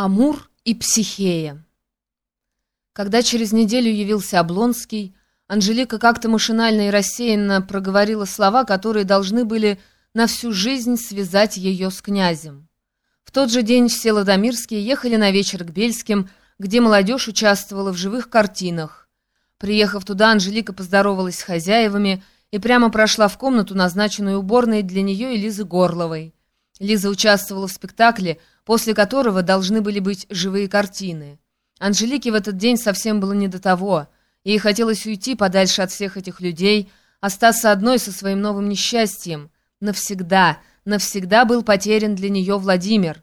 Амур и Психея. Когда через неделю явился Облонский, Анжелика как-то машинально и рассеянно проговорила слова, которые должны были на всю жизнь связать ее с князем. В тот же день все Ладомирские ехали на вечер к Бельским, где молодежь участвовала в живых картинах. Приехав туда, Анжелика поздоровалась с хозяевами и прямо прошла в комнату, назначенную уборной для нее и Лизы Горловой. Лиза участвовала в спектакле, после которого должны были быть живые картины. Анжелике в этот день совсем было не до того. Ей хотелось уйти подальше от всех этих людей, остаться одной со своим новым несчастьем. Навсегда, навсегда был потерян для нее Владимир.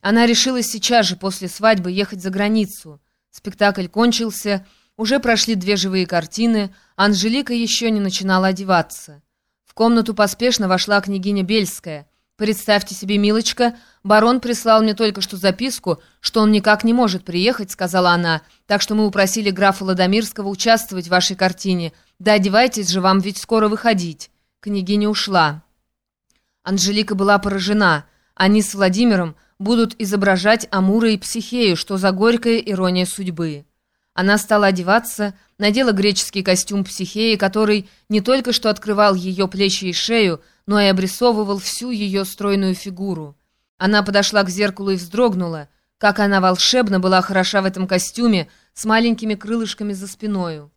Она решилась сейчас же после свадьбы ехать за границу. Спектакль кончился, уже прошли две живые картины, Анжелика еще не начинала одеваться. В комнату поспешно вошла княгиня Бельская — «Представьте себе, милочка, барон прислал мне только что записку, что он никак не может приехать», — сказала она, «так что мы упросили графа Ладомирского участвовать в вашей картине. Да одевайтесь же, вам ведь скоро выходить». Княгиня ушла. Анжелика была поражена. Они с Владимиром будут изображать Амура и Психею, что за горькая ирония судьбы. Она стала одеваться, надела греческий костюм Психеи, который не только что открывал ее плечи и шею, но и обрисовывал всю ее стройную фигуру. Она подошла к зеркалу и вздрогнула, как она волшебно была хороша в этом костюме с маленькими крылышками за спиною.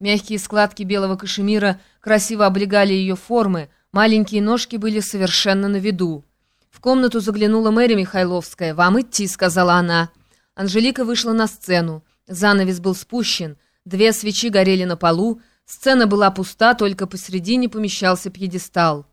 Мягкие складки белого кашемира красиво облегали ее формы, маленькие ножки были совершенно на виду. В комнату заглянула Мэри Михайловская. «Вам идти», — сказала она. Анжелика вышла на сцену. Занавес был спущен, две свечи горели на полу, сцена была пуста, только посредине помещался пьедестал.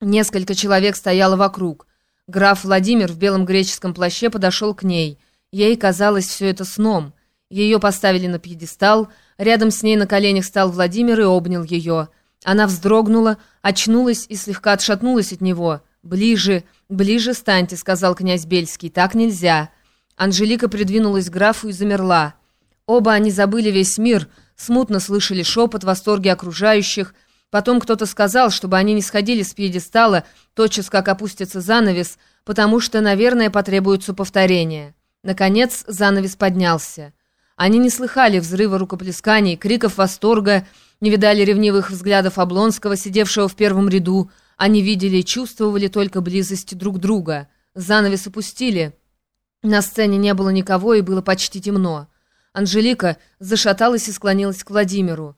Несколько человек стояло вокруг. Граф Владимир в белом греческом плаще подошел к ней. Ей казалось все это сном. Ее поставили на пьедестал, рядом с ней на коленях стал Владимир и обнял ее. Она вздрогнула, очнулась и слегка отшатнулась от него. «Ближе, ближе станьте», — сказал князь Бельский, — «так нельзя». Анжелика придвинулась к графу и замерла. Оба они забыли весь мир, смутно слышали шепот, восторги окружающих — Потом кто-то сказал, чтобы они не сходили с пьедестала, тотчас как опустится занавес, потому что, наверное, потребуется повторение. Наконец занавес поднялся. Они не слыхали взрыва рукоплесканий, криков восторга, не видали ревнивых взглядов Облонского, сидевшего в первом ряду. Они видели и чувствовали только близость друг друга. Занавес опустили. На сцене не было никого, и было почти темно. Анжелика зашаталась и склонилась к Владимиру.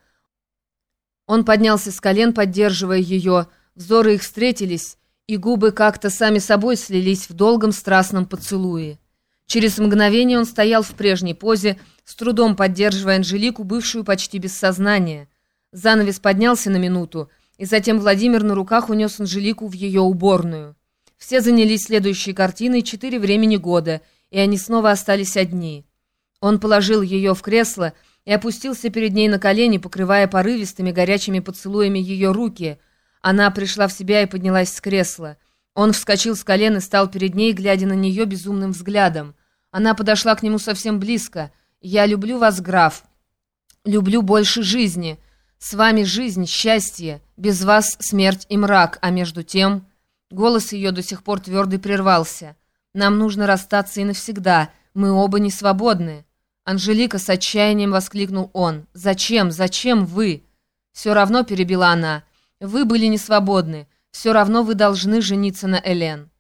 Он поднялся с колен, поддерживая ее. Взоры их встретились, и губы как-то сами собой слились в долгом страстном поцелуе. Через мгновение он стоял в прежней позе, с трудом поддерживая Анжелику, бывшую почти без сознания. Занавес поднялся на минуту, и затем Владимир на руках унес Анжелику в ее уборную. Все занялись следующей картиной «Четыре времени года», и они снова остались одни. Он положил ее в кресло, и опустился перед ней на колени, покрывая порывистыми горячими поцелуями ее руки. Она пришла в себя и поднялась с кресла. Он вскочил с колен и стал перед ней, глядя на нее безумным взглядом. Она подошла к нему совсем близко. «Я люблю вас, граф. Люблю больше жизни. С вами жизнь, счастье. Без вас смерть и мрак. А между тем...» Голос ее до сих пор твердый прервался. «Нам нужно расстаться и навсегда. Мы оба не свободны». «Анжелика!» — с отчаянием воскликнул он. «Зачем? Зачем вы?» «Все равно», — перебила она, — «вы были не свободны. Все равно вы должны жениться на Элен».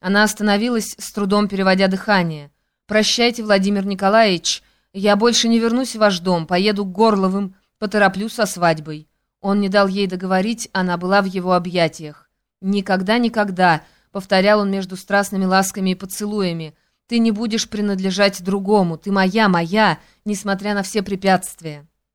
Она остановилась, с трудом переводя дыхание. «Прощайте, Владимир Николаевич. Я больше не вернусь в ваш дом, поеду к Горловым, потороплю со свадьбой». Он не дал ей договорить, она была в его объятиях. «Никогда, никогда», — повторял он между страстными ласками и поцелуями, — ты не будешь принадлежать другому, ты моя, моя, несмотря на все препятствия».